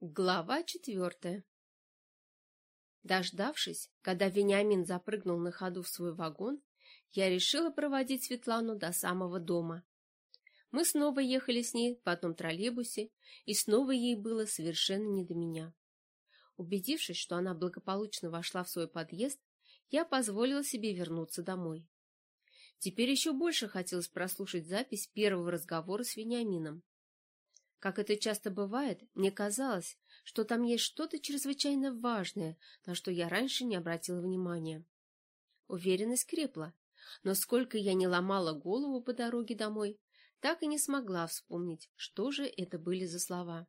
Глава четвертая Дождавшись, когда Вениамин запрыгнул на ходу в свой вагон, я решила проводить Светлану до самого дома. Мы снова ехали с ней в одном троллейбусе, и снова ей было совершенно не до меня. Убедившись, что она благополучно вошла в свой подъезд, я позволила себе вернуться домой. Теперь еще больше хотелось прослушать запись первого разговора с Вениамином. Как это часто бывает, мне казалось, что там есть что-то чрезвычайно важное, на что я раньше не обратила внимания. Уверенность крепла, но сколько я не ломала голову по дороге домой, так и не смогла вспомнить, что же это были за слова.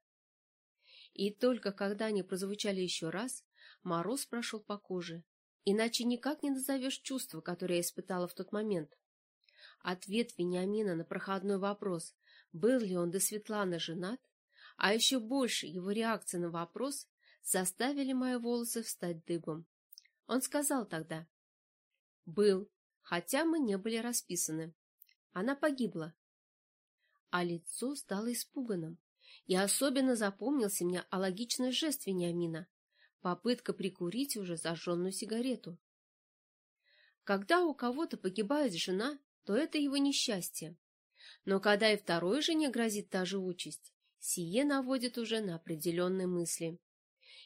И только когда они прозвучали еще раз, мороз прошел по коже, иначе никак не назовешь чувство, которое я испытала в тот момент. Ответ Вениамина на проходной вопрос был ли он до Светланы женат, а еще больше его реакция на вопрос заставили мои волосы встать дыбом. Он сказал тогда. Был, хотя мы не были расписаны. Она погибла. А лицо стало испуганным. И особенно запомнился мне алогичный жест Вениамина. Попытка прикурить уже зажженную сигарету. Когда у кого-то погибает жена, то это его несчастье. Но когда и второй жене грозит та же участь, сие наводит уже на определенные мысли.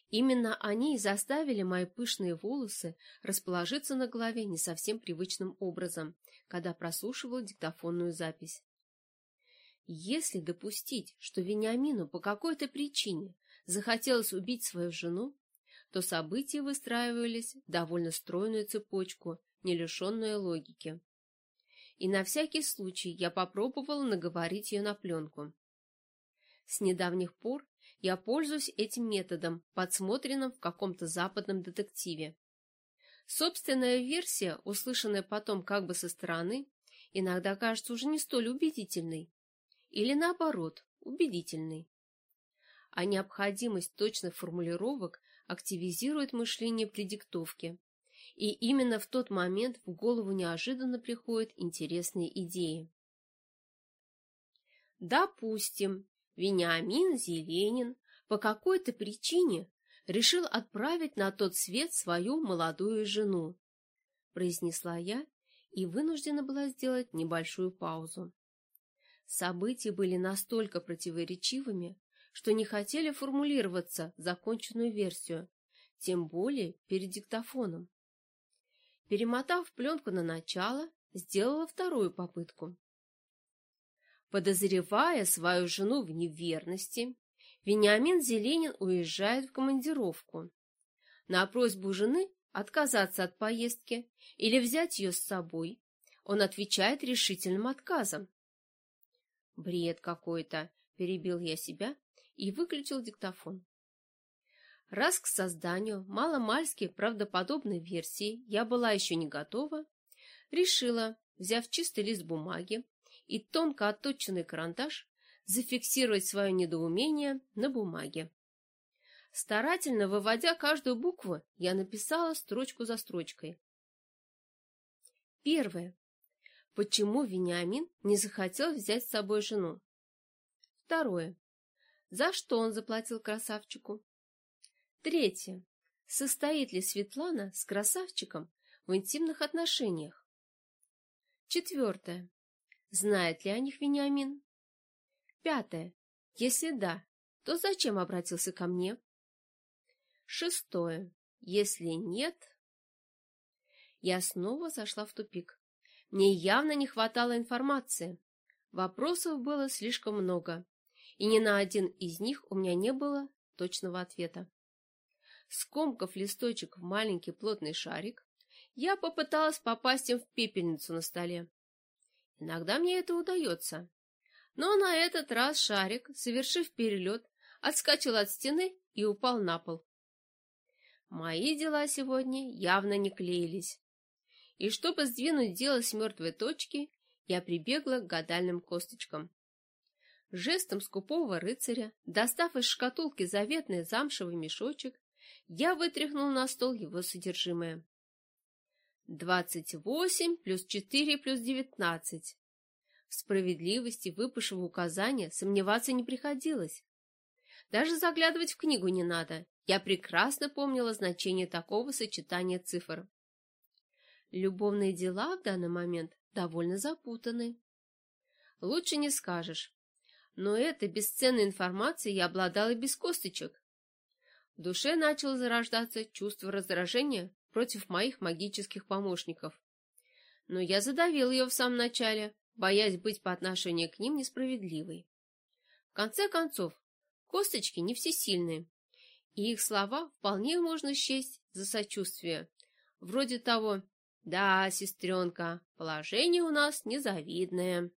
Именно они и заставили мои пышные волосы расположиться на голове не совсем привычным образом, когда прослушивал диктофонную запись. Если допустить, что Вениамину по какой-то причине захотелось убить свою жену, то события выстраивались в довольно стройную цепочку, не лишенную логики и на всякий случай я попробовала наговорить ее на пленку. С недавних пор я пользуюсь этим методом, подсмотренным в каком-то западном детективе. Собственная версия, услышанная потом как бы со стороны, иногда кажется уже не столь убедительной. Или наоборот, убедительной. А необходимость точных формулировок активизирует мышление при диктовке, и именно в тот момент в голову неожиданно приходят интересные идеи. Допустим, Вениамин Зеленин по какой-то причине решил отправить на тот свет свою молодую жену, произнесла я и вынуждена была сделать небольшую паузу. События были настолько противоречивыми, что не хотели формулироваться законченную версию, тем более перед диктофоном. Перемотав пленку на начало, сделала вторую попытку. Подозревая свою жену в неверности, Вениамин Зеленин уезжает в командировку. На просьбу жены отказаться от поездки или взять ее с собой, он отвечает решительным отказом. «Бред какой-то!» — перебил я себя и выключил диктофон. Раз к созданию маломальски правдоподобной версии я была еще не готова, решила, взяв чистый лист бумаги и тонко отточенный карандаш, зафиксировать свое недоумение на бумаге. Старательно выводя каждую букву, я написала строчку за строчкой. Первое. Почему Вениамин не захотел взять с собой жену? Второе. За что он заплатил красавчику? Третье. Состоит ли Светлана с красавчиком в интимных отношениях? Четвертое. Знает ли о них Вениамин? Пятое. Если да, то зачем обратился ко мне? Шестое. Если нет... Я снова зашла в тупик. Мне явно не хватало информации. Вопросов было слишком много, и ни на один из них у меня не было точного ответа. Скомкав листочек в маленький плотный шарик, я попыталась попасть им в пепельницу на столе. Иногда мне это удается. Но на этот раз шарик, совершив перелет, отскочил от стены и упал на пол. Мои дела сегодня явно не клеились. И чтобы сдвинуть дело с мертвой точки, я прибегла к гадальным косточкам. Жестом скупого рыцаря, достав из шкатулки заветный замшевый мешочек, я вытряхнул на стол его содержимое. Двадцать восемь плюс четыре плюс девятнадцать. В справедливости выпавшего указания сомневаться не приходилось. Даже заглядывать в книгу не надо. Я прекрасно помнила значение такого сочетания цифр. Любовные дела в данный момент довольно запутаны. Лучше не скажешь. Но этой бесценной информацией я обладала без косточек. В душе начало зарождаться чувство раздражения против моих магических помощников. Но я задавил ее в самом начале, боясь быть по отношению к ним несправедливой. В конце концов, косточки не всесильны, и их слова вполне можно счесть за сочувствие, вроде того «Да, сестренка, положение у нас незавидное».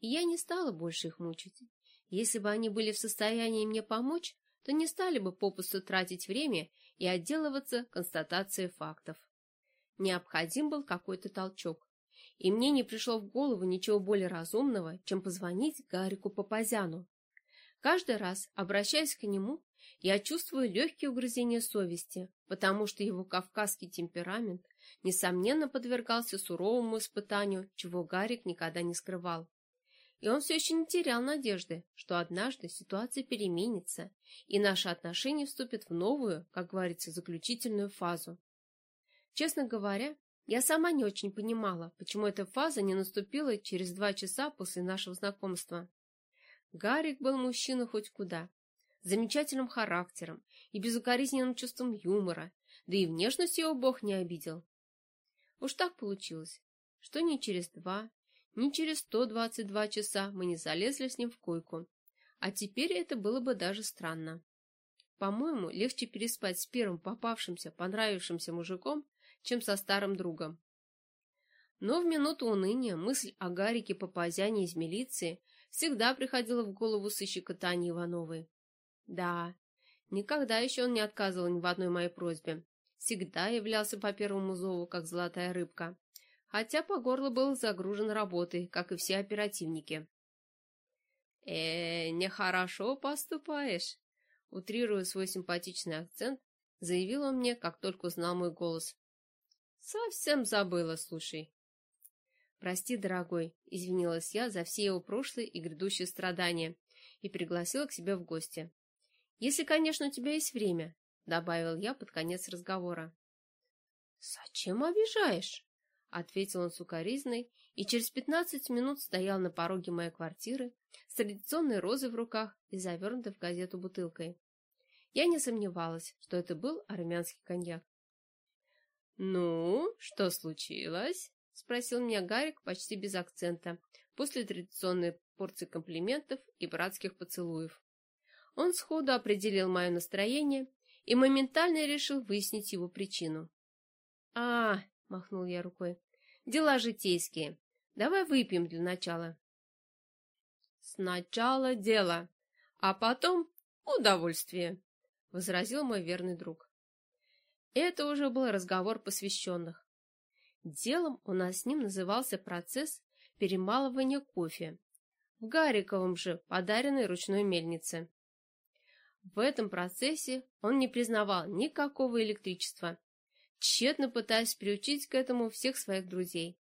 И я не стала больше их мучить. Если бы они были в состоянии мне помочь, то не стали бы попусту тратить время и отделываться констатацией фактов. Необходим был какой-то толчок, и мне не пришло в голову ничего более разумного, чем позвонить Гарику Папазяну. Каждый раз, обращаясь к нему, я чувствую легкие угрызения совести, потому что его кавказский темперамент, несомненно, подвергался суровому испытанию, чего Гарик никогда не скрывал. И он все еще не терял надежды, что однажды ситуация переменится, и наши отношения вступят в новую, как говорится, заключительную фазу. Честно говоря, я сама не очень понимала, почему эта фаза не наступила через два часа после нашего знакомства. Гарик был мужчина хоть куда, замечательным характером и безукоризненным чувством юмора, да и внешность его бог не обидел. Уж так получилось, что ни через два, ни через 122 часа мы не залезли с ним в койку. А теперь это было бы даже странно. По-моему, легче переспать с первым попавшимся, понравившимся мужиком, чем со старым другом. Но в минуту уныния мысль о Гарике Папазяне из милиции всегда приходила в голову сыщика Тани Ивановой. Да, никогда еще он не отказывал ни в одной моей просьбе. Всегда являлся по первому зову, как золотая рыбка хотя по горло был загружен работой, как и все оперативники. э нехорошо поступаешь», — утрируя свой симпатичный акцент, заявил он мне, как только узнал мой голос. «Совсем забыла, слушай». «Прости, дорогой», — извинилась я за все его прошлые и грядущие страдания и пригласила к себе в гости. «Если, конечно, у тебя есть время», — добавил я под конец разговора. «Зачем обижаешь?» — ответил он сукоризной и через пятнадцать минут стоял на пороге моей квартиры с традиционной розой в руках и завернутой в газету бутылкой. Я не сомневалась, что это был армянский коньяк. «Ну, что случилось?» — спросил меня Гарик почти без акцента, после традиционной порции комплиментов и братских поцелуев. Он сходу определил мое настроение и моментально решил выяснить его причину. «А, — махнул я рукой. «Дела житейские. Давай выпьем для начала». «Сначала дело, а потом удовольствие», — возразил мой верный друг. Это уже был разговор посвященных. Делом у нас с ним назывался процесс перемалывания кофе в Гариковом же подаренной ручной мельнице. В этом процессе он не признавал никакого электричества тщетно пытаясь приучить к этому всех своих друзей.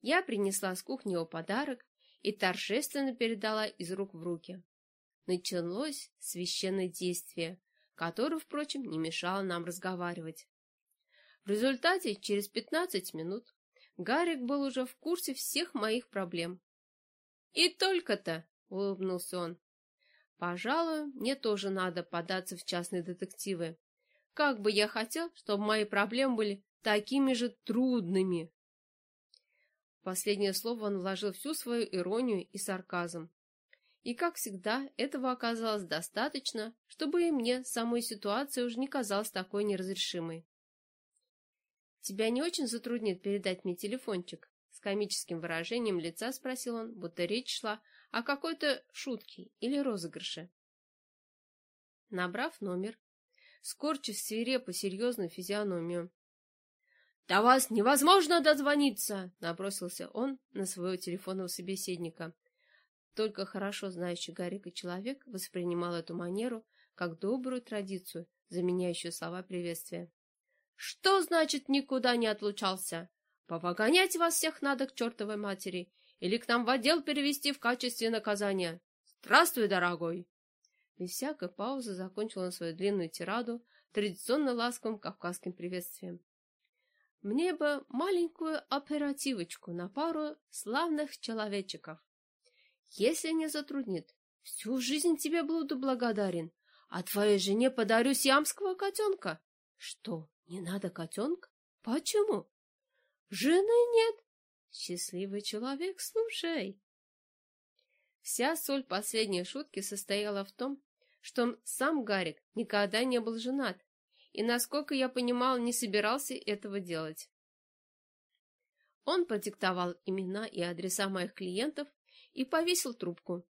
Я принесла с кухни его подарок и торжественно передала из рук в руки. Началось священное действие, которое, впрочем, не мешало нам разговаривать. В результате, через пятнадцать минут, Гарик был уже в курсе всех моих проблем. «И только-то!» — улыбнулся он. «Пожалуй, мне тоже надо податься в частные детективы. Как бы я хотел, чтобы мои проблемы были такими же трудными. Последнее слово он вложил всю свою иронию и сарказм. И, как всегда, этого оказалось достаточно, чтобы и мне самой ситуация уже не казалась такой неразрешимой. «Тебя не очень затруднит передать мне телефончик?» С комическим выражением лица спросил он, будто речь шла о какой-то шутке или розыгрыше. Набрав номер, скорчив свирепо серьезную физиономию. «До вас невозможно дозвониться!» — набросился он на своего телефонного собеседника. Только хорошо знающий Гарика человек воспринимал эту манеру как добрую традицию, заменяющую слова приветствия. «Что значит никуда не отлучался? Повогонять вас всех надо к чертовой матери или к нам в отдел перевести в качестве наказания? Здравствуй, дорогой!» Без всякой паузы закончил он свою длинную тираду традиционно ласковым кавказским приветствием. Мне бы маленькую оперативочку на пару славных человечиков. Если не затруднит, всю жизнь тебе буду благодарен, а твоей жене подарю сиамского котенка. Что, не надо котенка? Почему? Жены нет. Счастливый человек, слушай. Вся соль последней шутки состояла в том, что сам Гарик никогда не был женат и, насколько я понимал, не собирался этого делать. Он продиктовал имена и адреса моих клиентов и повесил трубку.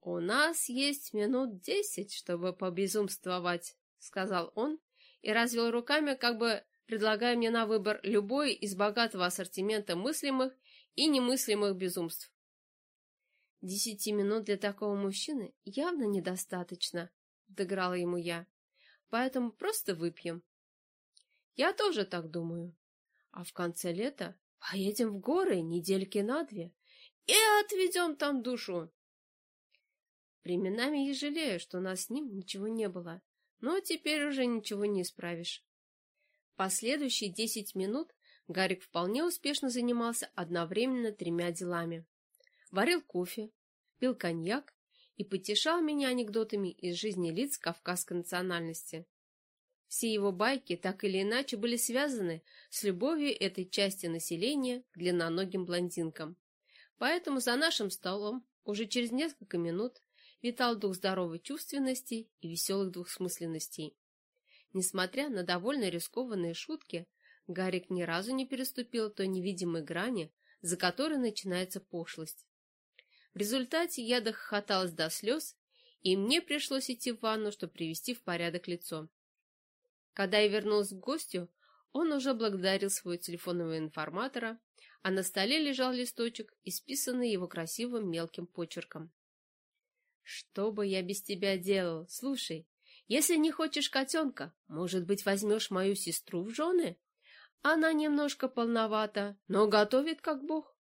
«У нас есть минут десять, чтобы побезумствовать», — сказал он и развел руками, как бы предлагая мне на выбор любой из богатого ассортимента мыслимых и немыслимых безумств. Десяти минут для такого мужчины явно недостаточно, дограла ему я. Поэтому просто выпьем. Я тоже так думаю. А в конце лета поедем в горы недельки на две и отведем там душу. Временами я жалею, что у нас с ним ничего не было, но теперь уже ничего не исправишь. Последующие десять минут Гарик вполне успешно занимался одновременно тремя делами варил кофе, пил коньяк и потешал меня анекдотами из жизни лиц кавказской национальности. Все его байки так или иначе были связаны с любовью этой части населения к длинноногим блондинкам. Поэтому за нашим столом уже через несколько минут витал дух здоровой чувственности и веселых двухсмысленностей. Несмотря на довольно рискованные шутки, Гарик ни разу не переступил той невидимой грани, за которой начинается пошлость. В результате я дохохоталась до слез, и мне пришлось идти в ванну, чтобы привести в порядок лицо. Когда я вернулась к гостю, он уже благодарил своего телефонного информатора, а на столе лежал листочек, исписанный его красивым мелким почерком. «Что бы я без тебя делал? Слушай, если не хочешь котенка, может быть, возьмешь мою сестру в жены? Она немножко полновата, но готовит как бог.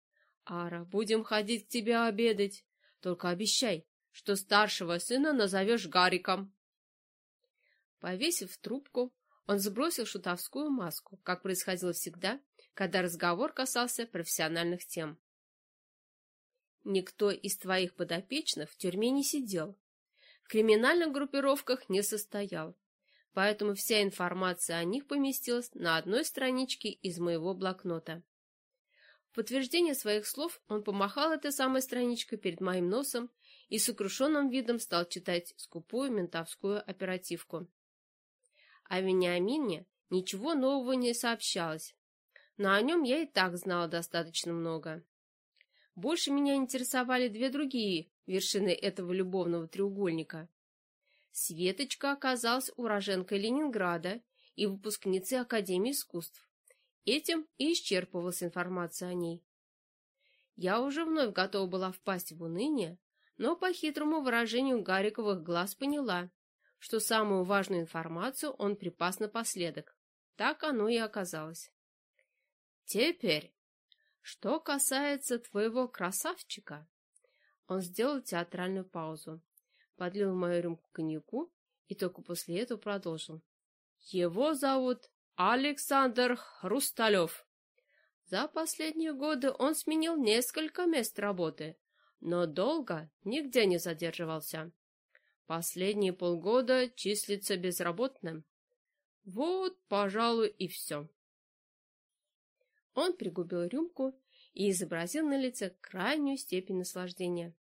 Ара, будем ходить к тебе обедать. Только обещай, что старшего сына назовешь Гариком. Повесив трубку, он сбросил шутовскую маску, как происходило всегда, когда разговор касался профессиональных тем. Никто из твоих подопечных в тюрьме не сидел, в криминальных группировках не состоял, поэтому вся информация о них поместилась на одной страничке из моего блокнота. В подтверждение своих слов он помахал этой самой страничкой перед моим носом и сокрушенным видом стал читать скупую ментовскую оперативку. О Вениамине ничего нового не сообщалось, но о нем я и так знала достаточно много. Больше меня интересовали две другие вершины этого любовного треугольника. Светочка оказалась уроженкой Ленинграда и выпускницей Академии искусств. Этим и исчерпывалась информация о ней. Я уже вновь готова была впасть в уныние, но по хитрому выражению Гариковых глаз поняла, что самую важную информацию он припас напоследок. Так оно и оказалось. Теперь, что касается твоего красавчика, он сделал театральную паузу, подлил мою рюмку коньяку и только после этого продолжил. Его зовут Александр Хрусталев. За последние годы он сменил несколько мест работы, но долго нигде не задерживался. Последние полгода числится безработным. Вот, пожалуй, и все. Он пригубил рюмку и изобразил на лице крайнюю степень наслаждения.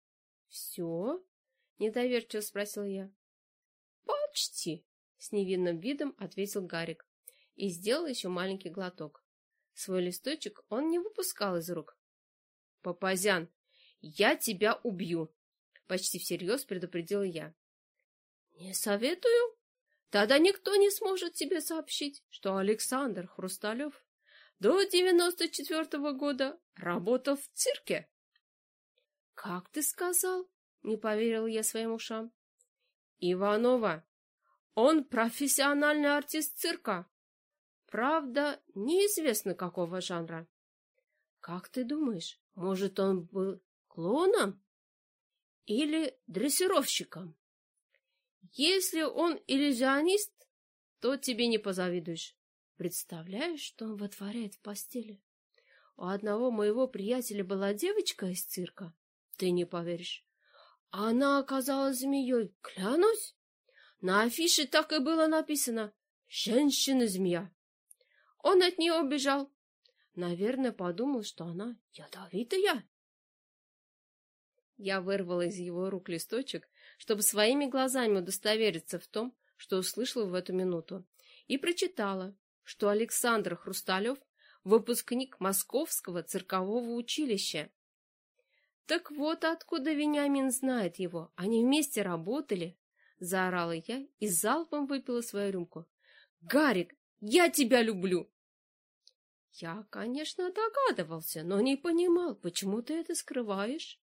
«Все?» — недоверчиво спросил я. «Почти!» — с невинным видом ответил Гарик и сделал еще маленький глоток. Свой листочек он не выпускал из рук. «Папазян, я тебя убью!» Почти всерьез предупредил я. «Не советую. Тогда никто не сможет тебе сообщить, что Александр Хрусталев до девяносто четвертого года работал в цирке». «Как ты сказал?» — не поверил я своим ушам. «Иванова, он профессиональный артист цирка, Правда, неизвестно какого жанра. Как ты думаешь, может, он был клоуном или дрессировщиком? Если он иллюзионист, то тебе не позавидуешь. Представляешь, что он вытворяет в постели? У одного моего приятеля была девочка из цирка. Ты не поверишь. Она оказалась змеей, клянусь. На афише так и было написано «Женщина-змея». Он от нее убежал. Наверное, подумал, что она ядовитая. Я вырвала из его рук листочек, чтобы своими глазами удостовериться в том, что услышала в эту минуту, и прочитала, что Александр Хрусталев – выпускник Московского циркового училища. Так вот откуда Вениамин знает его, они вместе работали, заорала я и залпом выпила свою рюмку. Гарик, я тебя люблю! Я, конечно, догадывался, но не понимал, почему ты это скрываешь.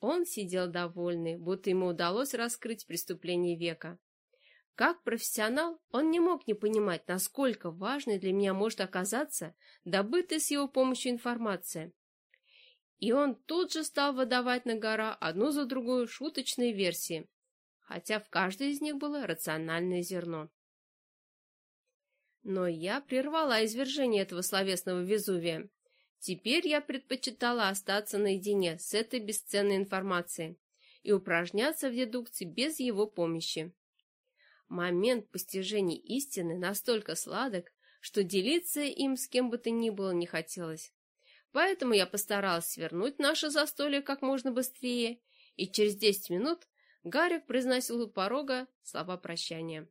Он сидел довольный, будто ему удалось раскрыть преступление века. Как профессионал, он не мог не понимать, насколько важной для меня может оказаться добытая с его помощью информация. И он тут же стал выдавать на гора одну за другой шуточные версии, хотя в каждой из них было рациональное зерно. Но я прервала извержение этого словесного Везувия. Теперь я предпочитала остаться наедине с этой бесценной информацией и упражняться в дедукции без его помощи. Момент постижения истины настолько сладок, что делиться им с кем бы то ни было не хотелось. Поэтому я постаралась свернуть наше застолье как можно быстрее, и через десять минут Гарик произносил у порога слова прощания.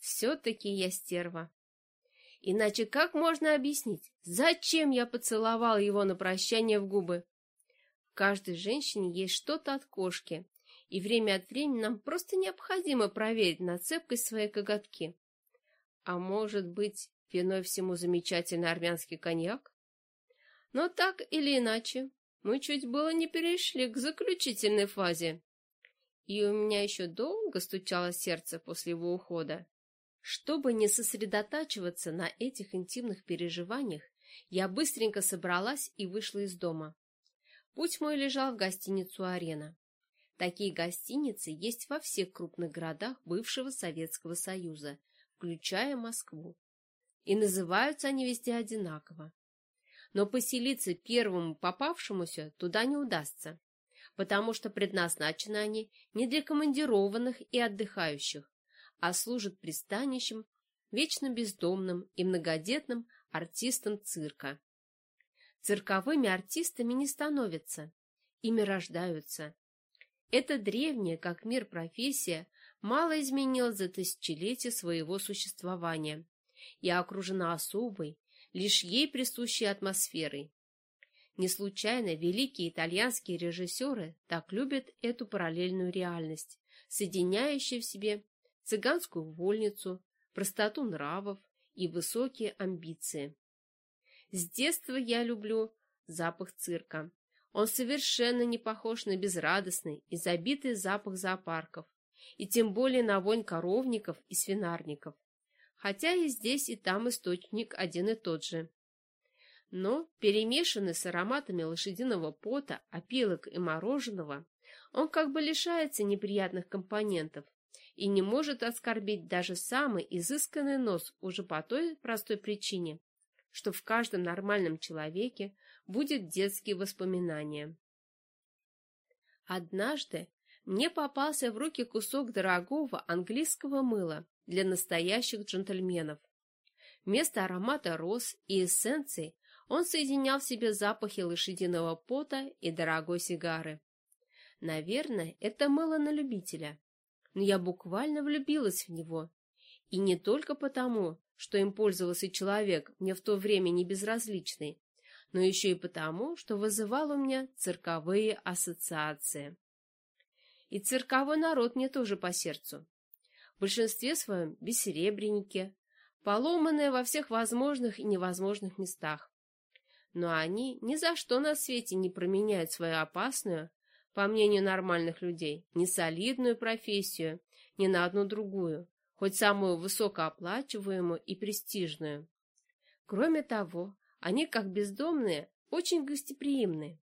«Все-таки я стерва. Иначе как можно объяснить, зачем я поцеловал его на прощание в губы? В каждой женщине есть что-то от кошки, и время от времени нам просто необходимо проверить на цепкость своей коготки. А может быть, виной всему замечательный армянский коньяк? Но так или иначе, мы чуть было не перешли к заключительной фазе. И у меня еще долго стучало сердце после его ухода. Чтобы не сосредотачиваться на этих интимных переживаниях, я быстренько собралась и вышла из дома. Путь мой лежал в гостиницу «Арена». Такие гостиницы есть во всех крупных городах бывшего Советского Союза, включая Москву. И называются они везде одинаково. Но поселиться первому попавшемуся туда не удастся, потому что предназначены они не для командированных и отдыхающих, а служит пристанищем вечно бездомным и многодетным артистам цирка. Цирковыми артистами не становятся, ими рождаются. Эта древняя, как мир, профессия мало изменилась за тысячелетия своего существования и окружена особой, лишь ей присущей атмосферой. Не случайно великие итальянские режиссеры так любят эту параллельную реальность, соединяющую в себе цыганскую вольницу, простоту нравов и высокие амбиции. С детства я люблю запах цирка. Он совершенно не похож на безрадостный и забитый запах зоопарков, и тем более на вонь коровников и свинарников. Хотя и здесь, и там источник один и тот же. Но, перемешанный с ароматами лошадиного пота, опилок и мороженого, он как бы лишается неприятных компонентов, и не может оскорбить даже самый изысканный нос уже по той простой причине, что в каждом нормальном человеке будет детские воспоминания. Однажды мне попался в руки кусок дорогого английского мыла для настоящих джентльменов. Вместо аромата роз и эссенций он соединял в себе запахи лошадиного пота и дорогой сигары. Наверное, это мыло на любителя но я буквально влюбилась в него. И не только потому, что им пользовался человек, мне в то время не безразличный, но еще и потому, что вызывал у меня цирковые ассоциации. И цирковой народ мне тоже по сердцу. В большинстве своем бессеребренники, поломанные во всех возможных и невозможных местах. Но они ни за что на свете не променяют свою опасную, по мнению нормальных людей, не солидную профессию, ни на одну другую, хоть самую высокооплачиваемую и престижную. Кроме того, они, как бездомные, очень гостеприимны.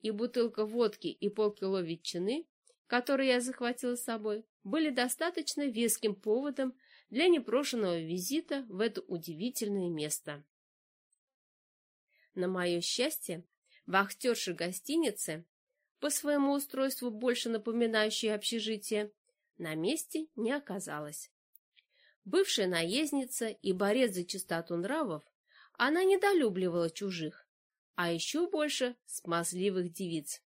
И бутылка водки и полкило ветчины, которые я захватила с собой, были достаточно веским поводом для непрошенного визита в это удивительное место. На мое счастье, вахтерша гостиницы, по своему устройству больше напоминающей общежитие, на месте не оказалась. Бывшая наездница и борец за чистоту нравов, она недолюбливала чужих, а еще больше смазливых девиц,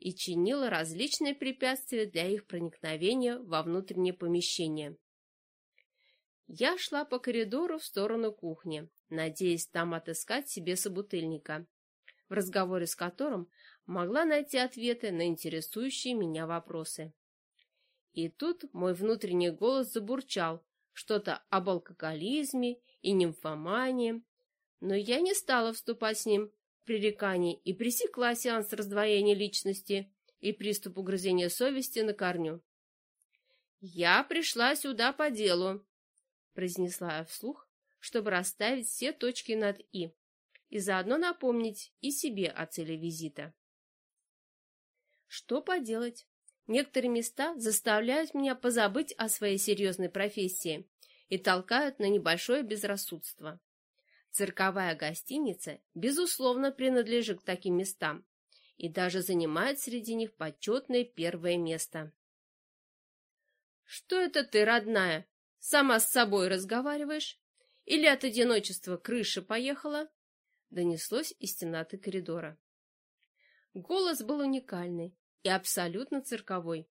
и чинила различные препятствия для их проникновения во внутреннее помещение. Я шла по коридору в сторону кухни, надеясь там отыскать себе собутыльника, в разговоре с которым могла найти ответы на интересующие меня вопросы. И тут мой внутренний голос забурчал что-то об алкоголизме и нимфомании, но я не стала вступать с ним в пререкание и пресекла сеанс раздвоения личности и приступ угрызения совести на корню. «Я пришла сюда по делу», — произнесла я вслух, чтобы расставить все точки над «и» и заодно напомнить и себе о цели визита. Что поделать? Некоторые места заставляют меня позабыть о своей серьезной профессии и толкают на небольшое безрассудство. Цирковая гостиница, безусловно, принадлежит к таким местам и даже занимает среди них почетное первое место. «Что это ты, родная, сама с собой разговариваешь? Или от одиночества крыша поехала?» Донеслось из темноты коридора. Голос был уникальный и абсолютно цирковой.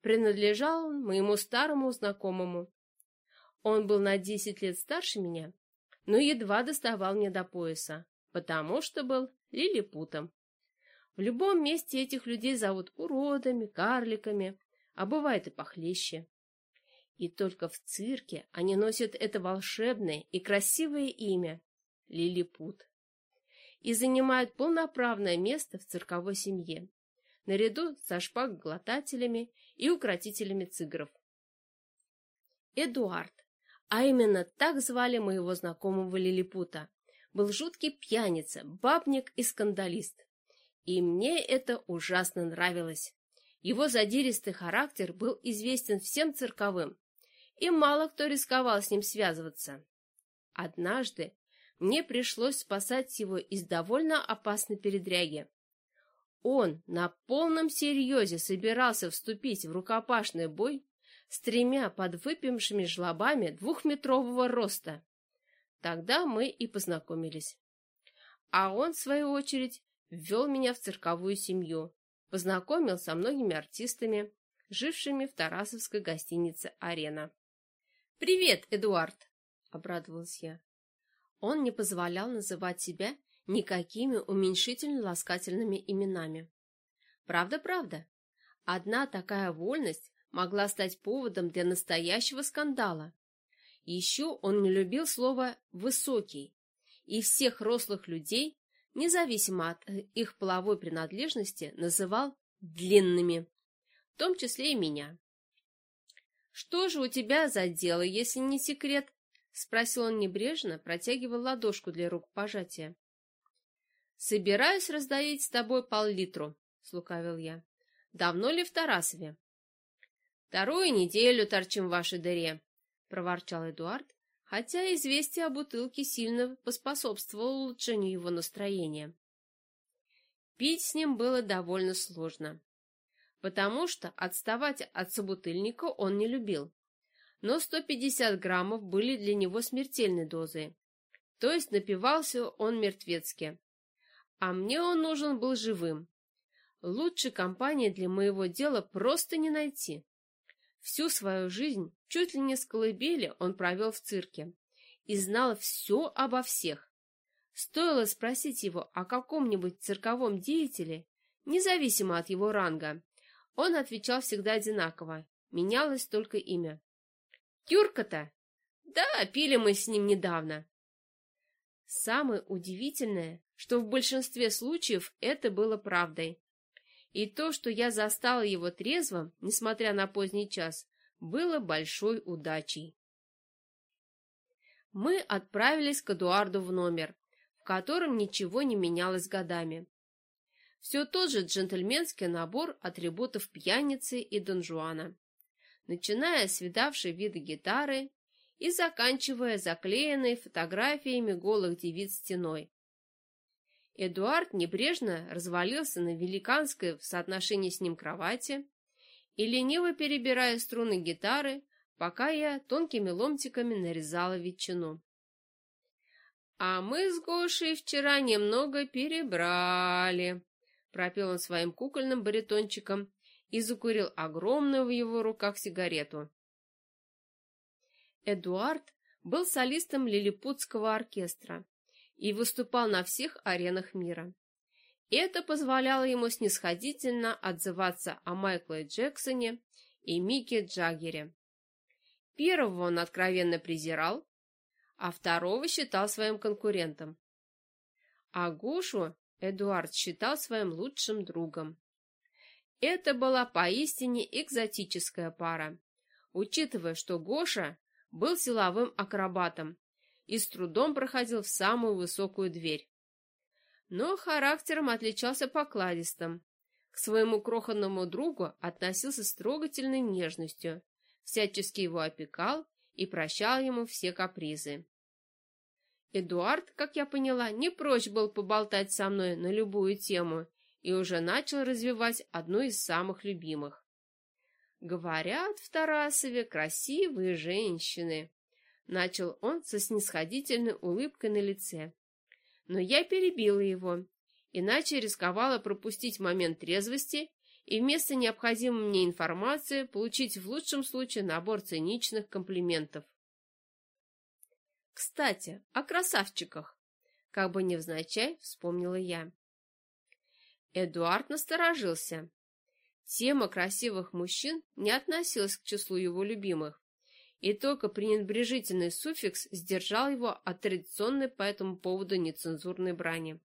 Принадлежал он моему старому знакомому. Он был на десять лет старше меня, но едва доставал мне до пояса, потому что был лилипутом. В любом месте этих людей зовут уродами, карликами, а бывает и похлеще. И только в цирке они носят это волшебное и красивое имя — Лилипут. И занимают полноправное место в цирковой семье, наряду со шпагоглотателями и укротителями цигров. Эдуард, а именно так звали моего знакомого Лилипута, был жуткий пьяница, бабник и скандалист. И мне это ужасно нравилось. Его задиристый характер был известен всем цирковым, и мало кто рисковал с ним связываться. Однажды мне пришлось спасать его из довольно опасной передряги. Он на полном серьезе собирался вступить в рукопашный бой с тремя подвыпившими жлобами двухметрового роста. Тогда мы и познакомились. А он, в свою очередь, ввел меня в цирковую семью, познакомил со многими артистами, жившими в Тарасовской гостинице «Арена». «Привет, Эдуард!» — обрадовалась я. Он не позволял называть себя никакими уменьшительно-ласкательными именами. Правда-правда, одна такая вольность могла стать поводом для настоящего скандала. Еще он не любил слово «высокий», и всех рослых людей, независимо от их половой принадлежности, называл «длинными», в том числе и меня. «Что же у тебя за дело, если не секрет?» — спросил он небрежно, протягивая ладошку для рукопожатия. «Собираюсь раздоить с тобой пол-литру», — слукавил я. «Давно ли в Тарасове?» «Вторую неделю торчим в вашей дыре», — проворчал Эдуард, хотя известие о бутылке сильно поспособствовало улучшению его настроения. Пить с ним было довольно сложно, потому что отставать от собутыльника он не любил. Но 150 граммов были для него смертельной дозой, то есть напивался он мертвецки а мне он нужен был живым. Лучше компании для моего дела просто не найти. Всю свою жизнь, чуть ли не с колыбели, он провел в цирке и знал все обо всех. Стоило спросить его о каком-нибудь цирковом деятеле, независимо от его ранга, он отвечал всегда одинаково, менялось только имя. «Тюрка-то? Да, пили мы с ним недавно». Самое удивительное, что в большинстве случаев это было правдой. И то, что я застала его трезвым, несмотря на поздний час, было большой удачей. Мы отправились к Эдуарду в номер, в котором ничего не менялось годами. Все тот же джентльменский набор атрибутов пьяницы и донжуана, начиная с видавшей виды гитары и заканчивая заклеенной фотографиями голых девиц стеной. Эдуард небрежно развалился на великанской в соотношении с ним кровати и, лениво перебирая струны гитары, пока я тонкими ломтиками нарезала ветчину. «А мы с Гошей вчера немного перебрали», — пропел он своим кукольным баритончиком и закурил огромную в его руках сигарету. Эдуард был солистом лилипутского оркестра и выступал на всех аренах мира. Это позволяло ему снисходительно отзываться о Майкле Джексоне и Мике Джаггере. Первого он откровенно презирал, а второго считал своим конкурентом. А Гошу Эдуард считал своим лучшим другом. Это была поистине экзотическая пара, учитывая, что Гоша был силовым акробатом и с трудом проходил в самую высокую дверь. Но характером отличался покладистым. К своему крохотному другу относился с трогательной нежностью, всячески его опекал и прощал ему все капризы. Эдуард, как я поняла, не прочь был поболтать со мной на любую тему и уже начал развивать одну из самых любимых. Говорят в Тарасове красивые женщины. Начал он со снисходительной улыбкой на лице. Но я перебила его, иначе рисковала пропустить момент трезвости и вместо необходимой мне информации получить в лучшем случае набор циничных комплиментов. Кстати, о красавчиках, как бы невзначай вспомнила я. Эдуард насторожился. Тема красивых мужчин не относилась к числу его любимых, и только пренебрежительный суффикс сдержал его от традиционной по этому поводу нецензурной брани.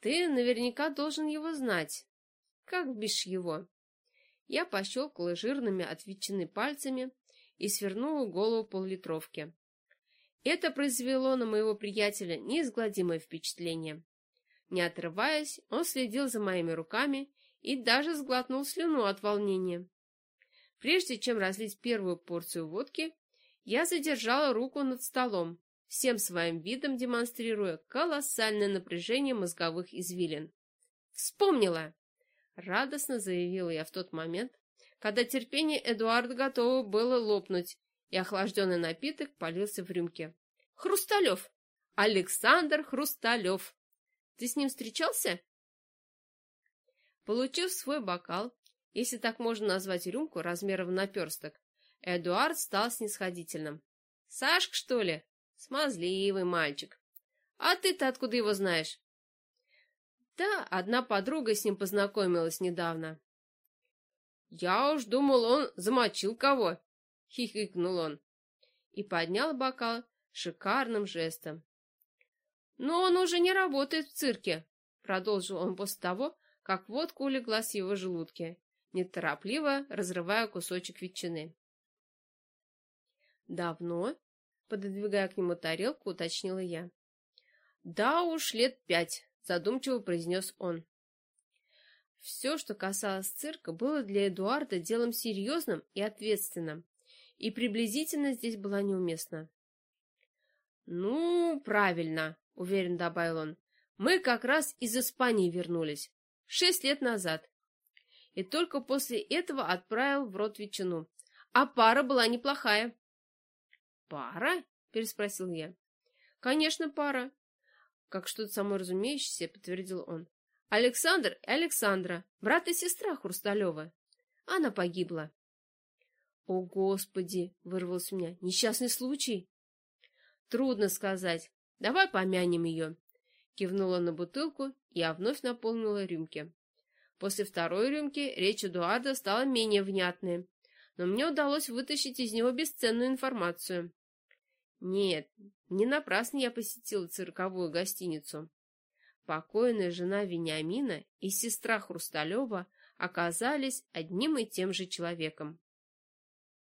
«Ты наверняка должен его знать. Как бишь его?» Я пощелкала жирными от пальцами и свернула голову поллитровки. Это произвело на моего приятеля неизгладимое впечатление. Не отрываясь, он следил за моими руками и даже сглотнул слюну от волнения. Прежде чем разлить первую порцию водки, я задержала руку над столом, всем своим видом демонстрируя колоссальное напряжение мозговых извилин. «Вспомнила!» — радостно заявила я в тот момент, когда терпение Эдуарда готово было лопнуть, и охлажденный напиток полился в рюмке. «Хрусталев! Александр Хрусталев! Ты с ним встречался?» Получив свой бокал, если так можно назвать рюмку размером наперсток, Эдуард стал снисходительным. «Сашка, что ли? Смазливый мальчик. А ты-то откуда его знаешь?» «Да, одна подруга с ним познакомилась недавно». «Я уж думал, он замочил кого», — хихикнул он и поднял бокал шикарным жестом. «Но он уже не работает в цирке», — продолжил он после того, как водка улеглась в его желудке, неторопливо разрывая кусочек ветчины. «Давно?» — пододвигая к нему тарелку, уточнила я. «Да уж, лет пять», — задумчиво произнес он. Все, что касалось цирка, было для Эдуарда делом серьезным и ответственным, и приблизительно здесь была неуместна. «Ну, правильно», — уверенно добавил он. «Мы как раз из Испании вернулись. Шесть лет назад. И только после этого отправил в рот ветчину. А пара была неплохая». «Пара?» — переспросил я. «Конечно, пара», — как что-то саморазумеющееся подтвердил он. «Александр и Александра, брат и сестра Хрусталева. Она погибла». «О, Господи!» — вырвалось у меня. «Несчастный случай?» «Трудно сказать. Давай помянем ее». Кивнула на бутылку, я вновь наполнила рюмки. После второй рюмки речь Эдуарда стала менее внятной, но мне удалось вытащить из него бесценную информацию. Нет, не напрасно я посетила цирковую гостиницу. Покойная жена Вениамина и сестра Хрусталева оказались одним и тем же человеком.